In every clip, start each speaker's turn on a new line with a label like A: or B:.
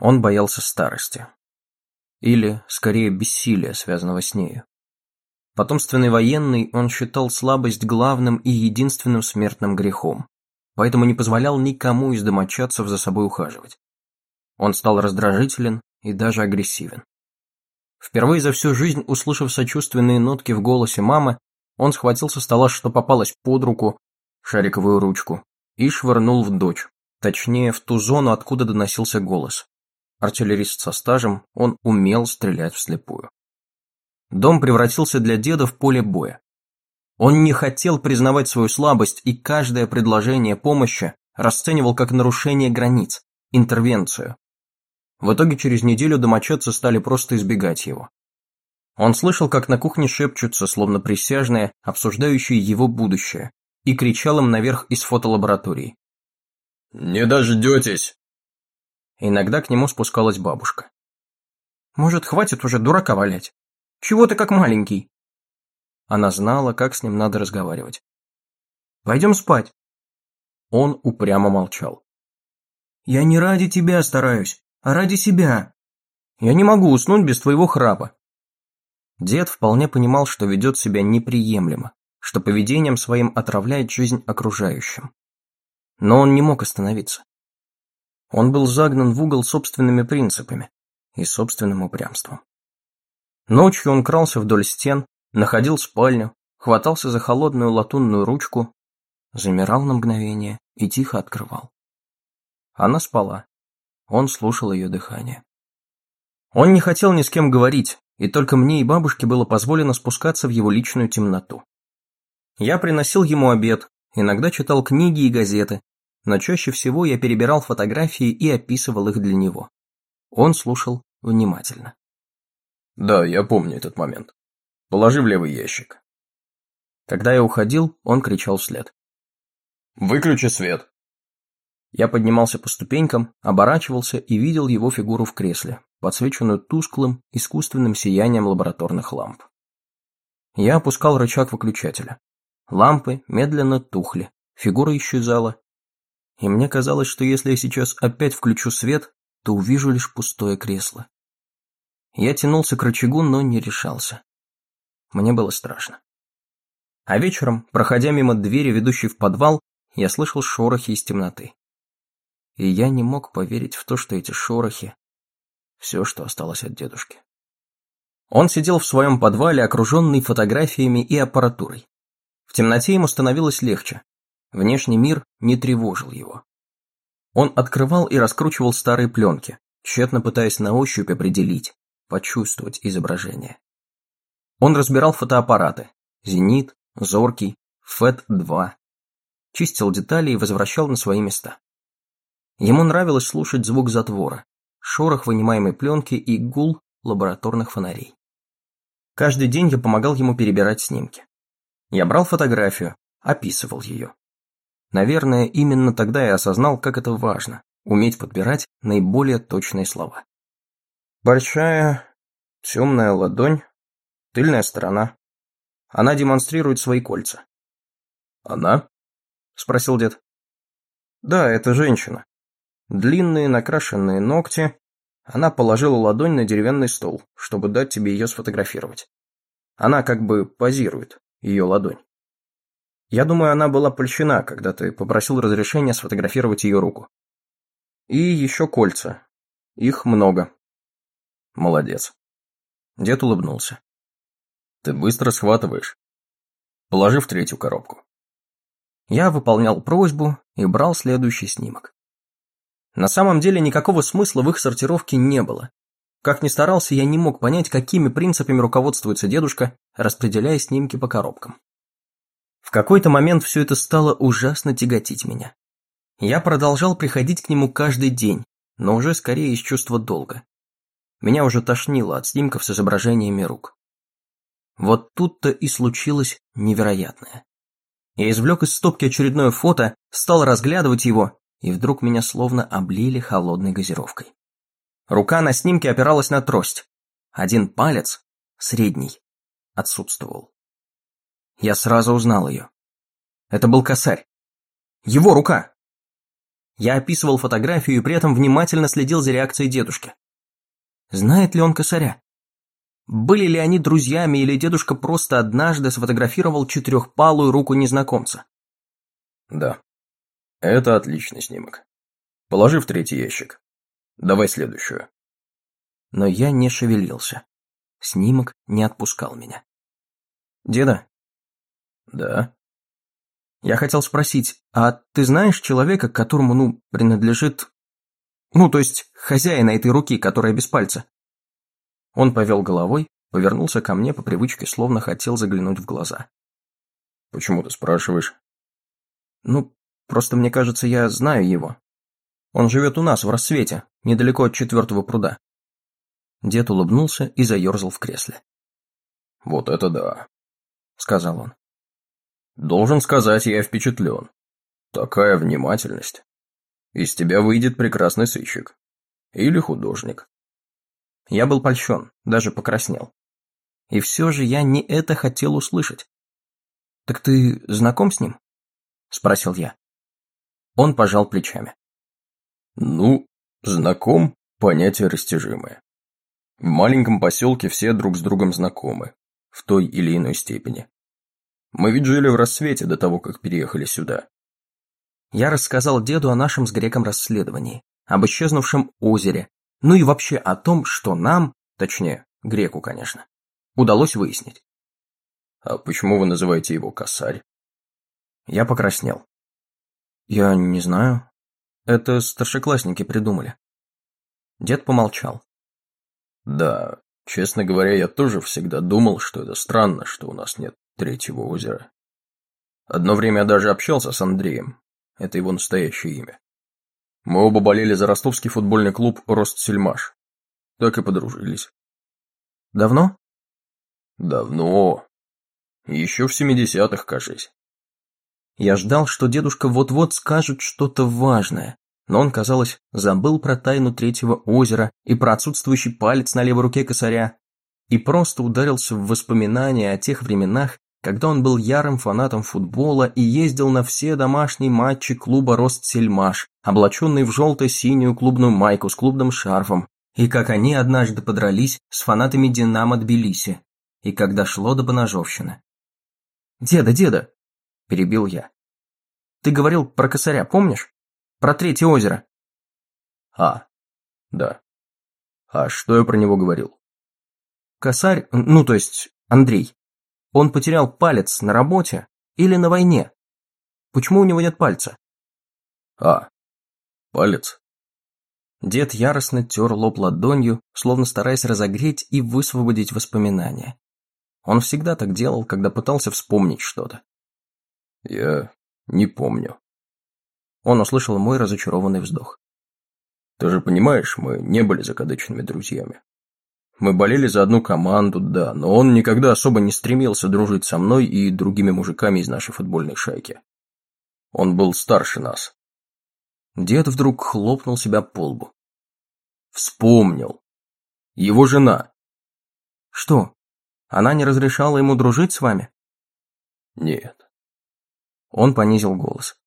A: Он боялся старости. Или, скорее, бессилия, связанного с нею. Потомственный военный, он считал слабость главным и единственным смертным грехом, поэтому не позволял никому из домочадцев за собой ухаживать. Он стал раздражителен и даже агрессивен. Впервые за всю жизнь, услышав сочувственные нотки в голосе мамы, он схватил со стола, что попалось под руку, шариковую ручку, и швырнул в дочь, точнее, в ту зону, откуда доносился голос. Артиллерист со стажем, он умел стрелять вслепую. Дом превратился для деда в поле боя. Он не хотел признавать свою слабость и каждое предложение помощи расценивал как нарушение границ, интервенцию. В итоге через неделю домочадцы стали просто избегать его. Он слышал, как на кухне шепчутся, словно присяжные, обсуждающие его будущее, и кричал им наверх из фотолаборатории.
B: «Не дождетесь!»
A: Иногда к нему спускалась бабушка. «Может, хватит уже дурака валять?» Чего ты как маленький?» Она знала, как с ним надо разговаривать. «Пойдем спать». Он упрямо молчал. «Я не ради тебя стараюсь, а ради себя. Я не могу уснуть без твоего храпа». Дед вполне понимал, что ведет себя неприемлемо, что поведением своим отравляет жизнь окружающим. Но он не мог остановиться. Он был загнан в угол собственными принципами и собственным упрямством. Ночью он крался вдоль стен, находил спальню, хватался за холодную латунную ручку, замирал на мгновение и тихо открывал. Она спала. Он слушал ее дыхание. Он не хотел ни с кем говорить, и только мне и бабушке было позволено спускаться в его личную темноту. Я приносил ему обед, иногда читал книги и газеты, но чаще всего я перебирал фотографии и описывал их для него. Он слушал внимательно.
B: Да, я помню этот момент. Положи в левый ящик.
A: Когда я уходил, он кричал вслед.
B: Выключи свет.
A: Я поднимался по ступенькам, оборачивался и видел его фигуру в кресле, подсвеченную тусклым, искусственным сиянием лабораторных ламп. Я опускал рычаг выключателя. Лампы медленно тухли, фигура исчезала. И мне казалось, что если я сейчас опять включу свет, то увижу лишь пустое кресло. Я тянулся к рычагу, но не решался. Мне было страшно. А вечером, проходя мимо двери, ведущей в подвал, я слышал шорохи из темноты. И я не мог поверить в то, что эти шорохи — все, что осталось от дедушки. Он сидел в своем подвале, окруженный фотографиями и аппаратурой. В темноте ему становилось легче. Внешний мир не тревожил его. Он открывал и раскручивал старые пленки, тщетно пытаясь на ощупь определить, почувствовать изображение. Он разбирал фотоаппараты «Зенит», «Зоркий», «ФЭТ-2», чистил детали и возвращал на свои места. Ему нравилось слушать звук затвора, шорох вынимаемой пленки и гул лабораторных фонарей. Каждый день я помогал ему перебирать снимки. Я брал фотографию, описывал ее. Наверное, именно тогда я осознал, как это важно – уметь подбирать наиболее точные слова. Большая, темная ладонь, тыльная сторона. Она демонстрирует свои кольца.
B: «Она?» – спросил дед.
A: «Да, это женщина. Длинные накрашенные ногти. Она положила ладонь на деревянный стол, чтобы дать тебе ее сфотографировать. Она как бы позирует, ее ладонь. Я думаю, она была польщена, когда ты попросил разрешения сфотографировать ее руку. И еще кольца. Их много.
B: Молодец.
A: Дед улыбнулся.
B: Ты быстро схватываешь. Положи в третью коробку.
A: Я выполнял просьбу и брал следующий снимок. На самом деле никакого смысла в их сортировке не было. Как ни старался, я не мог понять, какими принципами руководствуется дедушка, распределяя снимки по коробкам. В какой-то момент все это стало ужасно тяготить меня. Я продолжал приходить к нему каждый день, но уже скорее из чувства долга. Меня уже тошнило от снимков с изображениями рук. Вот тут-то и случилось невероятное. Я извлек из стопки очередное фото, стал разглядывать его, и вдруг меня словно облили холодной газировкой. Рука на снимке опиралась на трость. Один палец, средний, отсутствовал. Я сразу узнал ее. Это был косарь. Его рука. Я описывал фотографию и при этом внимательно следил за реакцией дедушки. Знает ли он косаря? Были ли они друзьями или дедушка просто однажды сфотографировал четырехпалую руку незнакомца?
B: Да. Это отличный снимок. Положи в третий ящик. Давай следующую.
A: Но я не шевелился. Снимок не отпускал меня. Деда?
B: Да.
A: Я хотел спросить, а ты знаешь человека, которому, ну, принадлежит... Ну, то есть, хозяина этой руки, которая без пальца? Он повел головой, повернулся ко мне по привычке, словно хотел заглянуть в глаза.
B: Почему ты спрашиваешь?
A: Ну, просто мне кажется, я знаю его. Он живет у нас, в рассвете, недалеко от четвертого пруда. Дед улыбнулся и заерзал в кресле.
B: «Вот это да», — сказал он. «Должен сказать, я впечатлен. Такая внимательность. Из тебя выйдет прекрасный сыщик. Или художник».
A: Я был польщен, даже покраснел. И все же я не это хотел услышать. «Так ты знаком с ним?» — спросил я. Он пожал плечами.
B: Ну, знаком – понятие растяжимое. В маленьком поселке все друг с другом знакомы, в той или иной степени. Мы ведь жили в рассвете до того, как переехали сюда.
A: Я рассказал деду о нашем с греком расследовании, об исчезнувшем озере, ну и вообще о том, что нам, точнее, греку, конечно, удалось выяснить.
B: А почему вы называете его косарь?
A: Я покраснел. Я не знаю, это старшеклассники придумали. Дед помолчал.
B: Да, честно говоря, я тоже всегда думал, что это странно, что у нас нет третьего озера. Одно время я даже общался с Андреем. Это его настоящее имя. Мы оба болели за ростовский футбольный клуб «Ростсельмаш». Так и подружились.
A: Давно?
B: Давно. Еще в семидесятых, кажись.
A: Я ждал, что дедушка вот-вот скажет что-то важное, но он, казалось, забыл про тайну третьего озера и про отсутствующий палец на левой руке косаря, и просто ударился в воспоминания о тех временах, когда он был ярым фанатом футбола и ездил на все домашние матчи клуба «Ростсельмаш», облаченный в желто-синюю клубную майку с клубным шарфом, и как они однажды подрались с фанатами «Динамо» Тбилиси, и когда шло до поножовщины. «Деда, деда!» перебил я. Ты говорил про косаря, помнишь? Про третье озеро.
B: А, да. А что я про него говорил?
A: Косарь, ну то есть Андрей, он потерял палец на работе или на войне? Почему у него нет пальца?
B: А, палец.
A: Дед яростно тер лоб ладонью, словно стараясь разогреть и высвободить воспоминания. Он всегда так делал, когда пытался вспомнить что-то.
B: Я не помню.
A: Он услышал мой разочарованный вздох.
B: Ты же понимаешь, мы не были закадычными друзьями. Мы болели за одну команду, да, но он никогда особо не стремился дружить со мной и другими мужиками из нашей футбольной шайки. Он был старше нас.
A: Дед вдруг хлопнул себя по лбу.
B: Вспомнил. Его жена.
A: Что, она не разрешала ему дружить с вами?
B: Нет.
A: Он понизил голос.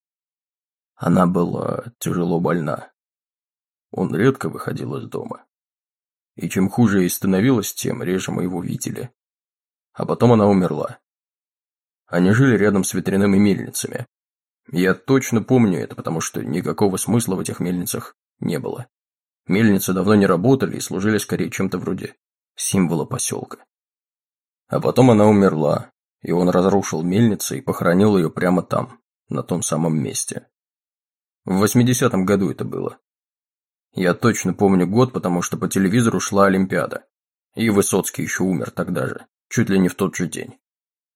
B: Она была тяжело больна. Он редко выходил из дома. И чем хуже ей становилось, тем реже мы его видели. А потом она умерла. Они жили рядом с ветряными мельницами. Я точно помню это, потому что никакого смысла в этих мельницах не было. Мельницы давно не работали и служили скорее чем-то вроде символа поселка. А потом она умерла, и он разрушил мельницу и похоронил ее прямо там, на том самом месте. В 80-м году это было. Я точно помню год, потому что по телевизору шла Олимпиада. И Высоцкий еще умер тогда же, чуть ли не в тот же день.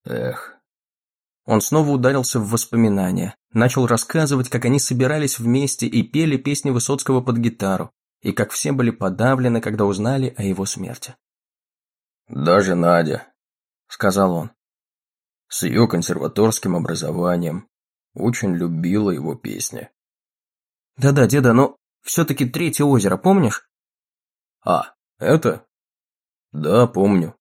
B: Эх.
A: Он снова ударился в воспоминания, начал рассказывать, как они собирались вместе и пели песни Высоцкого под гитару, и как все были подавлены, когда узнали о его смерти.
B: «Даже Надя», — сказал он с ее консерваторским образованием. Очень любила его песни.
A: Да-да, деда, но все-таки третье озеро, помнишь?
B: А, это? Да, помню.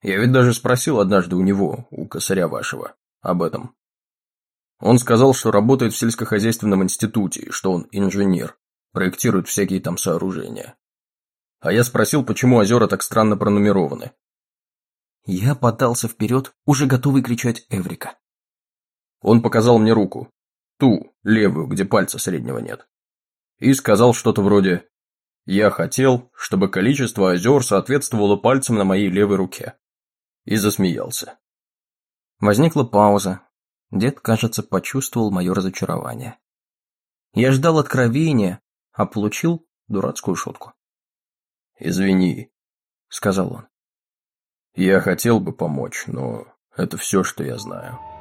B: Я ведь даже спросил однажды у него, у косаря вашего, об этом. Он сказал, что работает в сельскохозяйственном институте, и что он инженер, проектирует всякие там сооружения. А я спросил, почему озера так странно пронумерованы.
A: Я подался вперед, уже готовый кричать Эврика.
B: Он показал мне руку, ту, левую, где пальца среднего нет, и сказал что-то вроде «Я хотел, чтобы количество озер соответствовало пальцам на моей левой руке». И засмеялся.
A: Возникла пауза. Дед, кажется, почувствовал мое разочарование. Я ждал откровения, а получил дурацкую шутку.
B: «Извини», — сказал он. «Я хотел бы помочь, но это все, что я знаю».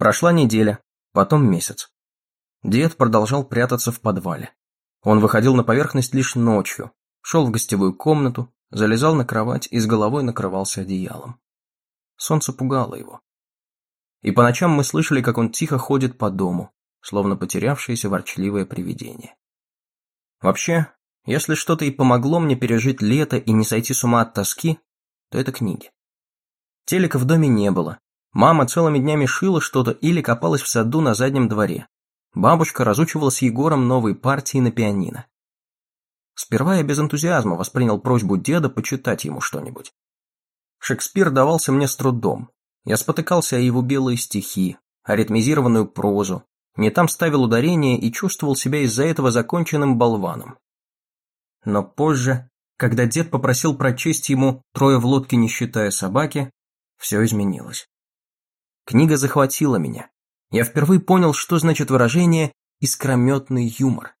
A: Прошла неделя, потом месяц. Дед продолжал прятаться в подвале. Он выходил на поверхность лишь ночью, шел в гостевую комнату, залезал на кровать и с головой накрывался одеялом. Солнце пугало его. И по ночам мы слышали, как он тихо ходит по дому, словно потерявшееся ворчливое привидение. Вообще, если что-то и помогло мне пережить лето и не сойти с ума от тоски, то это книги. Телека в доме не было, Мама целыми днями шила что-то или копалась в саду на заднем дворе. Бабушка разучивала с Егором новые партии на пианино. Сперва я без энтузиазма воспринял просьбу деда почитать ему что-нибудь. Шекспир давался мне с трудом. Я спотыкался о его белые стихи, аритмизированную прозу, не там ставил ударение и чувствовал себя из-за этого законченным болваном. Но позже, когда дед попросил прочесть ему «Трое в лодке, не считая собаки», все изменилось. Книга захватила меня. Я впервые понял, что значит выражение «искрометный юмор».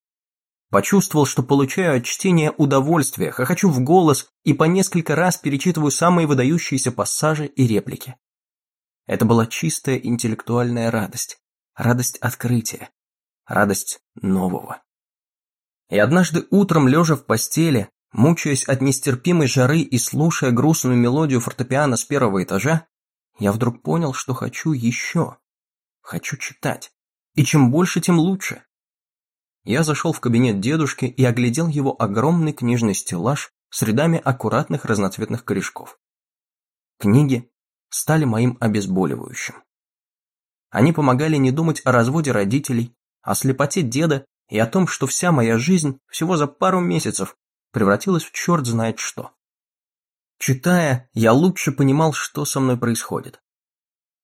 A: Почувствовал, что получаю от чтения удовольствие, хохочу в голос и по несколько раз перечитываю самые выдающиеся пассажи и реплики. Это была чистая интеллектуальная радость, радость открытия, радость нового. И однажды утром, лежа в постели, мучаясь от нестерпимой жары и слушая грустную мелодию фортепиано с первого этажа, я вдруг понял, что хочу еще. Хочу читать. И чем больше, тем лучше. Я зашел в кабинет дедушки и оглядел его огромный книжный стеллаж с рядами аккуратных разноцветных корешков. Книги стали моим обезболивающим. Они помогали не думать о разводе родителей, о слепоте деда и о том, что вся моя жизнь всего за пару месяцев превратилась в черт знает что. Читая, я лучше понимал, что со мной происходит.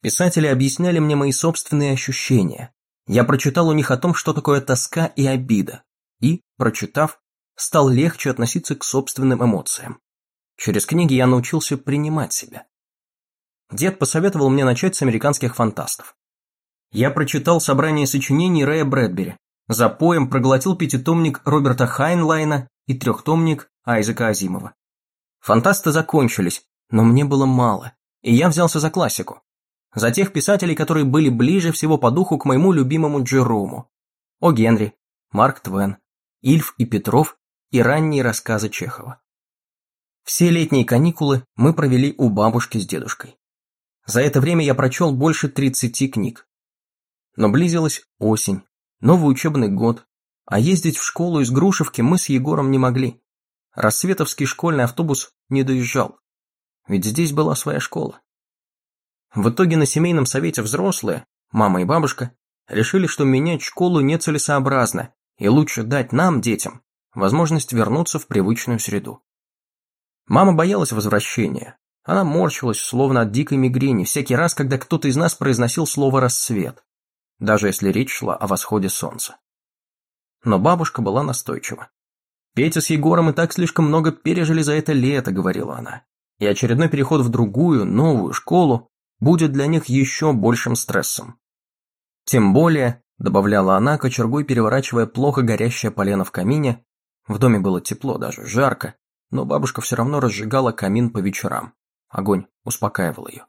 A: Писатели объясняли мне мои собственные ощущения. Я прочитал у них о том, что такое тоска и обида. И, прочитав, стал легче относиться к собственным эмоциям. Через книги я научился принимать себя. Дед посоветовал мне начать с американских фантастов. Я прочитал собрание сочинений Рэя Брэдбери, за поем проглотил пятитомник Роберта Хайнлайна и трехтомник Айзека Азимова. Фантасты закончились, но мне было мало, и я взялся за классику. За тех писателей, которые были ближе всего по духу к моему любимому Джерому. О Генри, Марк Твен, Ильф и Петров и ранние рассказы Чехова. Все летние каникулы мы провели у бабушки с дедушкой. За это время я прочел больше 30 книг. Но близилась осень, новый учебный год, а ездить в школу из Грушевки мы с Егором не могли. Рассветовский школьный автобус не доезжал. Ведь здесь была своя школа. В итоге на семейном совете взрослые, мама и бабушка, решили, что менять школу нецелесообразно, и лучше дать нам, детям, возможность вернуться в привычную среду. Мама боялась возвращения. Она морщилась, словно от дикой мигрени, всякий раз, когда кто-то из нас произносил слово «рассвет», даже если речь шла о восходе солнца. Но бабушка была настойчива. Петя с Егором и так слишком много пережили за это лето, говорила она. И очередной переход в другую, новую школу будет для них еще большим стрессом. Тем более, добавляла она, кочергой переворачивая плохо горящее полено в камине, в доме было тепло, даже жарко, но бабушка все равно разжигала камин по вечерам. Огонь успокаивал ее.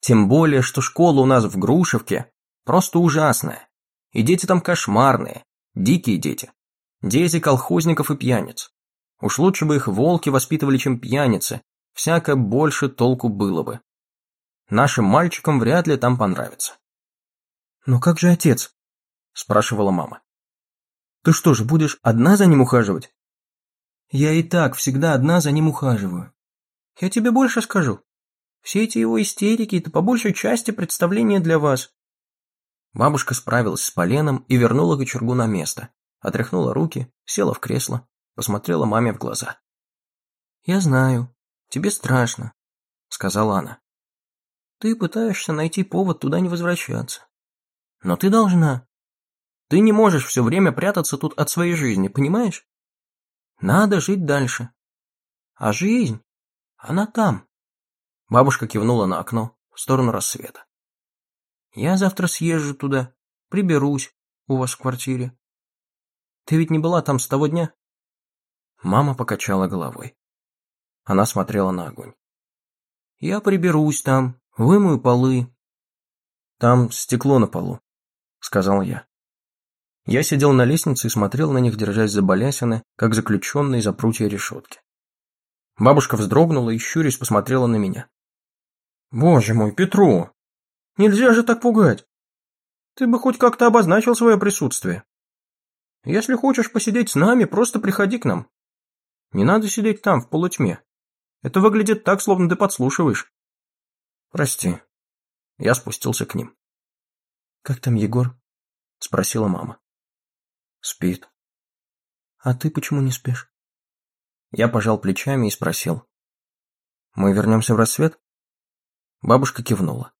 A: Тем более, что школа у нас в Грушевке просто ужасная. И дети там кошмарные, дикие дети, Дети колхозников и пьяниц. Уж лучше бы их волки воспитывали, чем пьяницы, всяко больше толку было бы. Нашим мальчикам вряд ли там понравится. «Но как же отец?» – спрашивала мама. «Ты что же, будешь одна за ним ухаживать?» Я и так всегда одна за ним ухаживаю. Я тебе больше скажу. Все эти его истерики – это по большей части представление для вас. Бабушка справилась с поленом и вернула кочергу на место. Отряхнула руки, села в кресло, посмотрела маме в глаза. «Я знаю, тебе страшно», – сказала она. «Ты пытаешься найти повод туда не возвращаться. Но ты должна. Ты не можешь все время прятаться тут от своей жизни, понимаешь? Надо жить дальше. А жизнь, она там. Бабушка кивнула на окно, в сторону рассвета. Я завтра съезжу туда, приберусь у вас в квартире. Ты ведь не была там с того дня? Мама покачала головой. Она смотрела на огонь. Я приберусь там, вымою полы. Там стекло на полу, сказал я. Я сидел на лестнице и смотрел на них, держась за балясины, как заключенные за прутья решетки. Бабушка вздрогнула и, щурясь, посмотрела на меня. «Боже мой, Петру! Нельзя же так пугать! Ты бы хоть как-то обозначил свое присутствие. Если хочешь посидеть с нами, просто приходи к нам. Не надо сидеть там, в полутьме. Это выглядит так, словно ты подслушиваешь». «Прости». Я спустился к ним. «Как там Егор?» – спросила мама. Спит. А ты почему не спишь? Я пожал плечами и спросил. Мы вернемся в рассвет? Бабушка кивнула.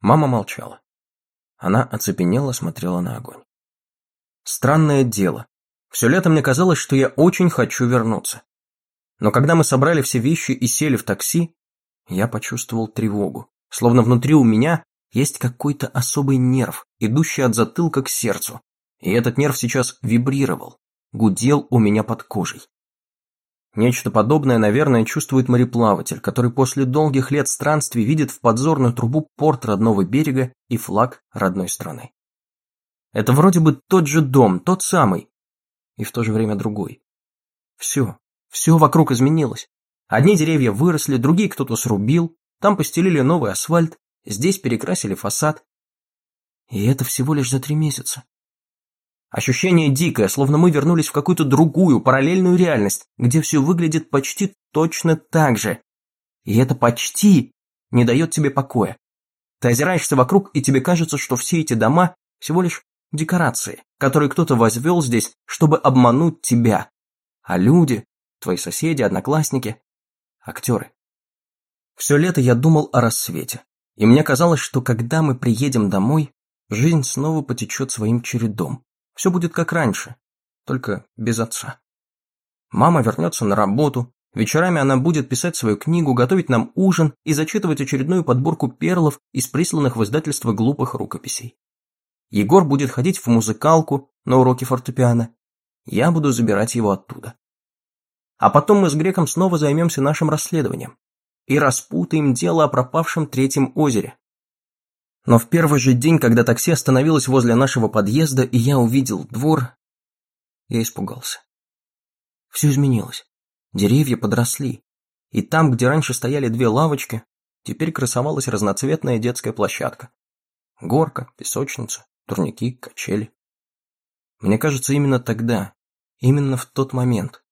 A: Мама молчала. Она оцепенела, смотрела на огонь. Странное дело. Все лето мне казалось, что я очень хочу вернуться. Но когда мы собрали все вещи и сели в такси, я почувствовал тревогу. Словно внутри у меня есть какой-то особый нерв, идущий от затылка к сердцу, и этот нерв сейчас вибрировал, гудел у меня под кожей. Нечто подобное, наверное, чувствует мореплаватель, который после долгих лет странствий видит в подзорную трубу порт родного берега и флаг родной страны. Это вроде бы тот же дом, тот самый, и в то же время другой. Все, все вокруг изменилось. Одни деревья выросли, другие кто-то срубил, там постелили новый асфальт, здесь перекрасили фасад. И это всего лишь за три месяца. Ощущение дикое, словно мы вернулись в какую-то другую, параллельную реальность, где все выглядит почти точно так же. И это почти не дает тебе покоя. Ты озираешься вокруг, и тебе кажется, что все эти дома всего лишь декорации, которые кто-то возвел здесь, чтобы обмануть тебя. А люди, твои соседи, одноклассники, актеры. Все лето я думал о рассвете, и мне казалось, что когда мы приедем домой, жизнь снова потечет своим чередом. Все будет как раньше, только без отца. Мама вернется на работу, вечерами она будет писать свою книгу, готовить нам ужин и зачитывать очередную подборку перлов из присланных в издательство глупых рукописей. Егор будет ходить в музыкалку на уроки фортепиано. Я буду забирать его оттуда. А потом мы с Греком снова займемся нашим расследованием и распутаем дело о пропавшем третьем озере. Но в первый же день, когда такси остановилось возле нашего подъезда, и я увидел двор, я испугался. Все изменилось. Деревья подросли. И там, где раньше стояли две лавочки, теперь красовалась разноцветная детская площадка. Горка, песочница, турники, качели. Мне кажется, именно тогда, именно в тот момент,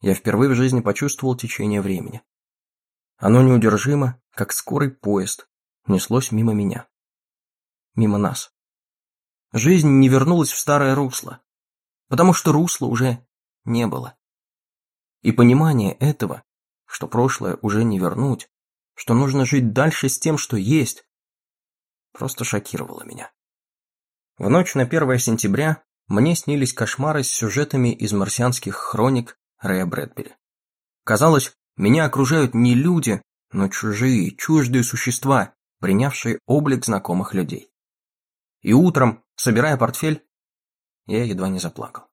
A: я впервые в жизни почувствовал течение времени. Оно неудержимо, как скорый поезд, неслось мимо меня мимо нас. Жизнь не вернулась в старое русло, потому что русла уже не было. И понимание этого, что прошлое уже не вернуть, что нужно жить дальше с тем, что есть, просто шокировало меня. В ночь на 1 сентября мне снились кошмары с сюжетами из марсианских хроник Рэя Брэдбери. Казалось, меня окружают не люди, но чужие, чуждые существа, принявшие облик знакомых людей. И утром, собирая портфель, я едва не заплакал.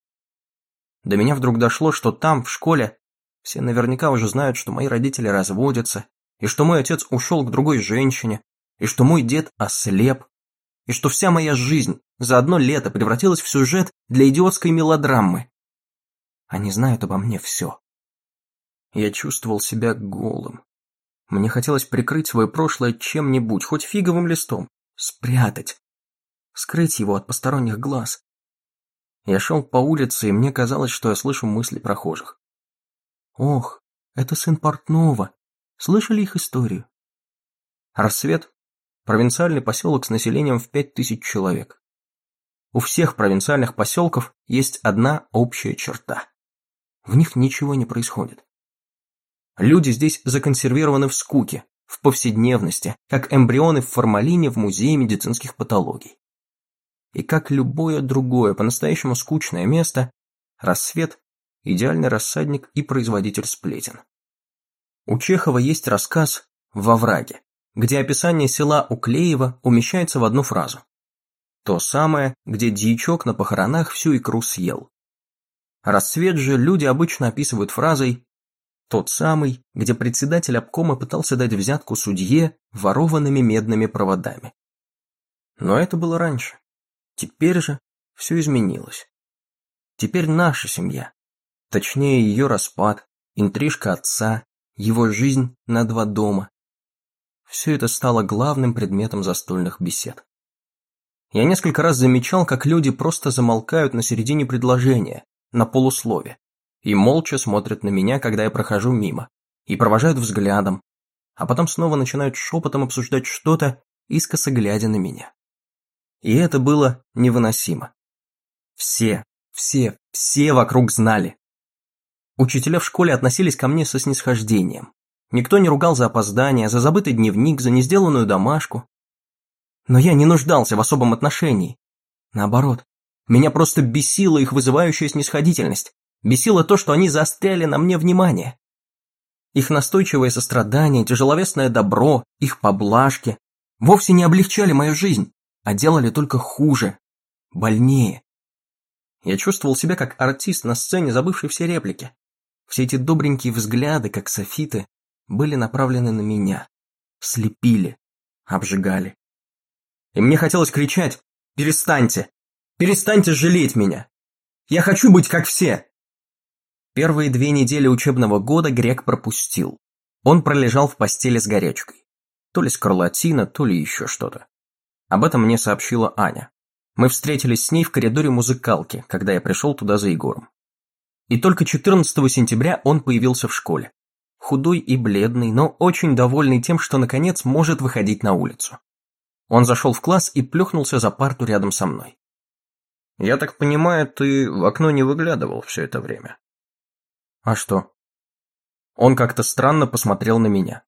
A: До меня вдруг дошло, что там, в школе, все наверняка уже знают, что мои родители разводятся, и что мой отец ушел к другой женщине, и что мой дед ослеп, и что вся моя жизнь за одно лето превратилась в сюжет для идиотской мелодрамы. Они знают обо мне все. Я чувствовал себя голым. Мне хотелось прикрыть свое прошлое чем-нибудь, хоть фиговым листом, спрятать, скрыть его от посторонних глаз. Я шел по улице, и мне казалось, что я слышу мысли прохожих. Ох, это сын портного. Слышали их историю? Рассвет – провинциальный поселок с населением в пять тысяч человек. У всех провинциальных поселков есть одна общая черта. В них ничего не происходит. Люди здесь законсервированы в скуке, в повседневности, как эмбрионы в формалине в музее медицинских патологий. И как любое другое по-настоящему скучное место, рассвет – идеальный рассадник и производитель сплетен. У Чехова есть рассказ «Во враге», где описание села Уклеева умещается в одну фразу. То самое, где дьячок на похоронах всю икру съел. Рассвет же люди обычно описывают фразой тот самый, где председатель обкома пытался дать взятку судье ворованными медными проводами. Но это было раньше. Теперь же все изменилось. Теперь наша семья, точнее ее распад, интрижка отца, его жизнь на два дома. Все это стало главным предметом застольных бесед. Я несколько раз замечал, как люди просто замолкают на середине предложения, на полуслове, и молча смотрят на меня, когда я прохожу мимо, и провожают взглядом, а потом снова начинают шепотом обсуждать что-то, искоса глядя на меня. И это было невыносимо. Все, все, все вокруг знали. Учителя в школе относились ко мне со снисхождением. Никто не ругал за опоздание, за забытый дневник, за несделанную домашку. Но я не нуждался в особом отношении. Наоборот, меня просто бесила их вызывающая снисходительность. Бесило то, что они заостряли на мне внимание. Их настойчивое сострадание, тяжеловесное добро, их поблажки вовсе не облегчали мою жизнь, а делали только хуже, больнее. Я чувствовал себя как артист на сцене, забывший все реплики. Все эти добренькие взгляды, как софиты, были направлены на меня, слепили, обжигали. И мне хотелось кричать «Перестаньте! Перестаньте жалеть меня! Я хочу быть как все!» Первые две недели учебного года Грек пропустил. Он пролежал в постели с горячкой. То ли скарлатина, то ли еще что-то. Об этом мне сообщила Аня. Мы встретились с ней в коридоре музыкалки, когда я пришел туда за Егором. И только 14 сентября он появился в школе. Худой и бледный, но очень довольный тем, что наконец может выходить на улицу. Он зашел в класс и плюхнулся за парту рядом со мной. «Я так понимаю, ты в окно не выглядывал все это время?» А что? Он как-то странно посмотрел на меня.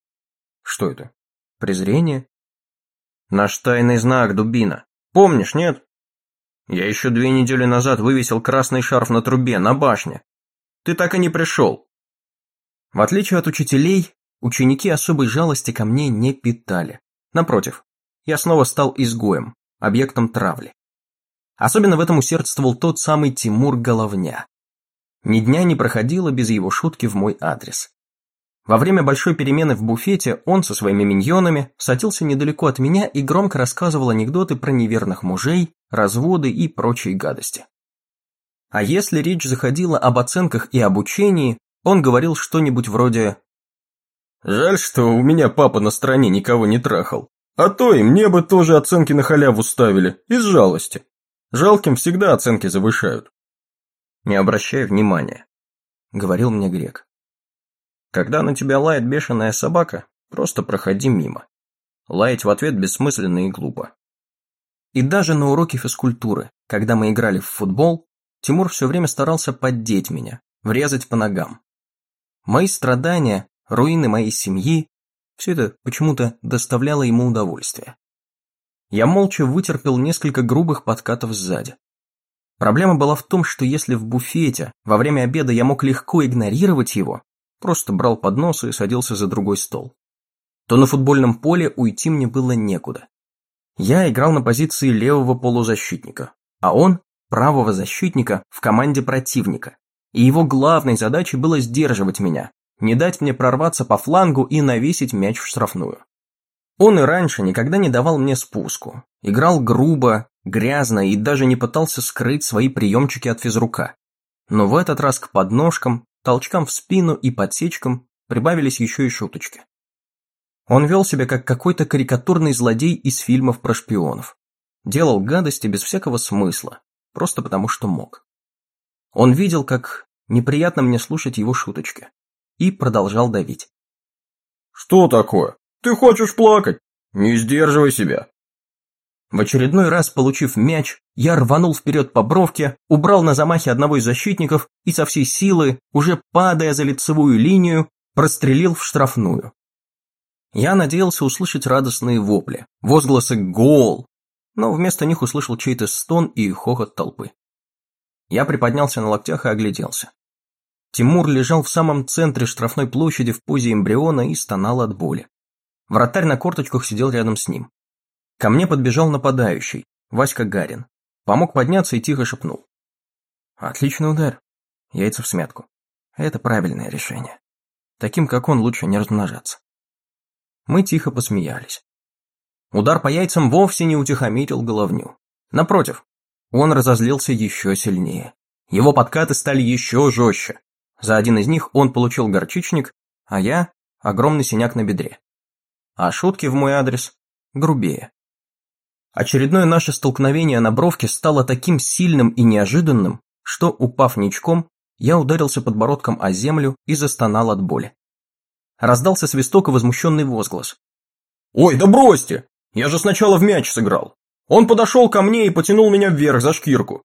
A: Что это? Презрение? Наш тайный знак, дубина. Помнишь, нет? Я еще две недели назад вывесил красный шарф на трубе, на башне. Ты так и не пришел. В отличие от учителей, ученики особой жалости ко мне не питали. Напротив, я снова стал изгоем, объектом травли. Особенно в этом усердствовал тот самый Тимур Головня. Ни дня не проходило без его шутки в мой адрес. Во время большой перемены в буфете он со своими миньонами садился недалеко от меня и громко рассказывал анекдоты про неверных мужей, разводы и прочие гадости. А если речь заходила об оценках и обучении, он говорил что-нибудь вроде «Жаль, что у меня папа на стороне никого не трахал. А то и мне бы тоже оценки на халяву ставили, из жалости. Жалким всегда оценки завышают. Не обращай внимания, говорил мне грек. Когда на тебя лает бешеная собака, просто проходи мимо. Лаять в ответ бессмысленно и глупо. И даже на уроке физкультуры, когда мы играли в футбол, Тимур все время старался поддеть меня, врезать по ногам. Мои страдания, руины моей семьи, все это почему-то доставляло ему удовольствие. Я молча вытерпел несколько грубых подкатов сзади. Проблема была в том, что если в буфете во время обеда я мог легко игнорировать его, просто брал поднос и садился за другой стол, то на футбольном поле уйти мне было некуда. Я играл на позиции левого полузащитника, а он – правого защитника в команде противника, и его главной задачей было сдерживать меня, не дать мне прорваться по флангу и навесить мяч в штрафную. Он и раньше никогда не давал мне спуску, играл грубо, грязно и даже не пытался скрыть свои приемчики от физрука. Но в этот раз к подножкам, толчкам в спину и подсечкам прибавились еще и шуточки. Он вел себя как какой-то карикатурный злодей из фильмов про шпионов. Делал гадости без всякого смысла, просто потому что мог. Он видел, как неприятно мне слушать его шуточки. и продолжал давить.
B: «Что такое? Ты хочешь плакать? Не сдерживай себя!»
A: В очередной раз, получив мяч, я рванул вперед по бровке, убрал на замахе одного из защитников и со всей силы, уже падая за лицевую линию, прострелил в штрафную. Я надеялся услышать радостные вопли, возгласы «Гол!», но вместо них услышал чей-то стон и хохот толпы. Я приподнялся на локтях и огляделся. Тимур лежал в самом центре штрафной площади в позе эмбриона и стонал от боли. Вратарь на корточках сидел рядом с ним. Ко мне подбежал нападающий, Васька Гарин. Помог подняться и тихо шепнул. Отличный удар. Яйца в смятку. Это правильное решение. Таким, как он, лучше не размножаться. Мы тихо посмеялись. Удар по яйцам вовсе не утихомирил головню. Напротив, он разозлился еще сильнее. Его подкаты стали еще жестче. За один из них он получил горчичник, а я – огромный синяк на бедре. А шутки в мой адрес – грубее. Очередное наше столкновение на бровке стало таким сильным и неожиданным, что, упав ничком, я ударился подбородком о землю и застонал от боли. Раздался свисток и возмущенный возглас. «Ой, да бросьте! Я же сначала в мяч сыграл! Он подошел ко мне и потянул меня вверх за шкирку!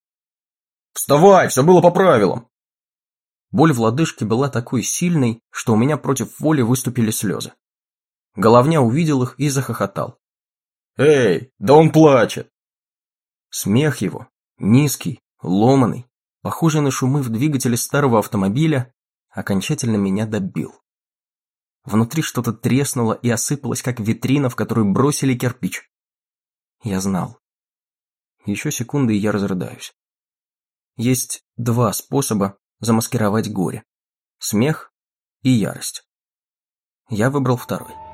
A: Вставай, все было по правилам!» Боль в лодыжке была такой сильной, что у меня против воли выступили слезы. Головня увидел их и захохотал. «Эй, да он плачет!» Смех его, низкий, ломаный, похожий на шумы в двигателе старого автомобиля, окончательно меня добил. Внутри что-то треснуло и осыпалось, как витрина, в которую бросили кирпич. Я знал. Еще секунды, и я разрыдаюсь. Есть два способа замаскировать горе. Смех и ярость. Я выбрал второй.